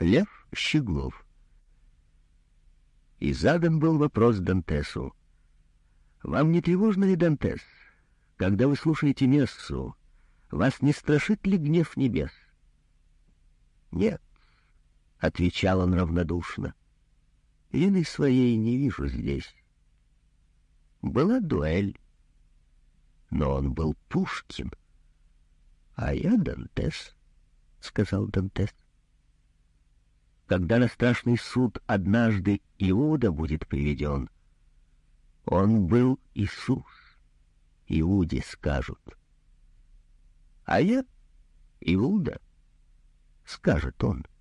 Лев Щеглов. И задан был вопрос Дантесу. «Вам не тревожно ли, Дантес, когда вы слушаете мессу, вас не страшит ли гнев небес?» «Нет», — отвечал он равнодушно, — «вины своей не вижу здесь. Была дуэль, но он был Пушкин, а я Дантес», — сказал Дантес. Когда на страшный суд однажды Иуда будет приведен, он был Иисус, Иуде скажут. А я Иуда, скажет он. —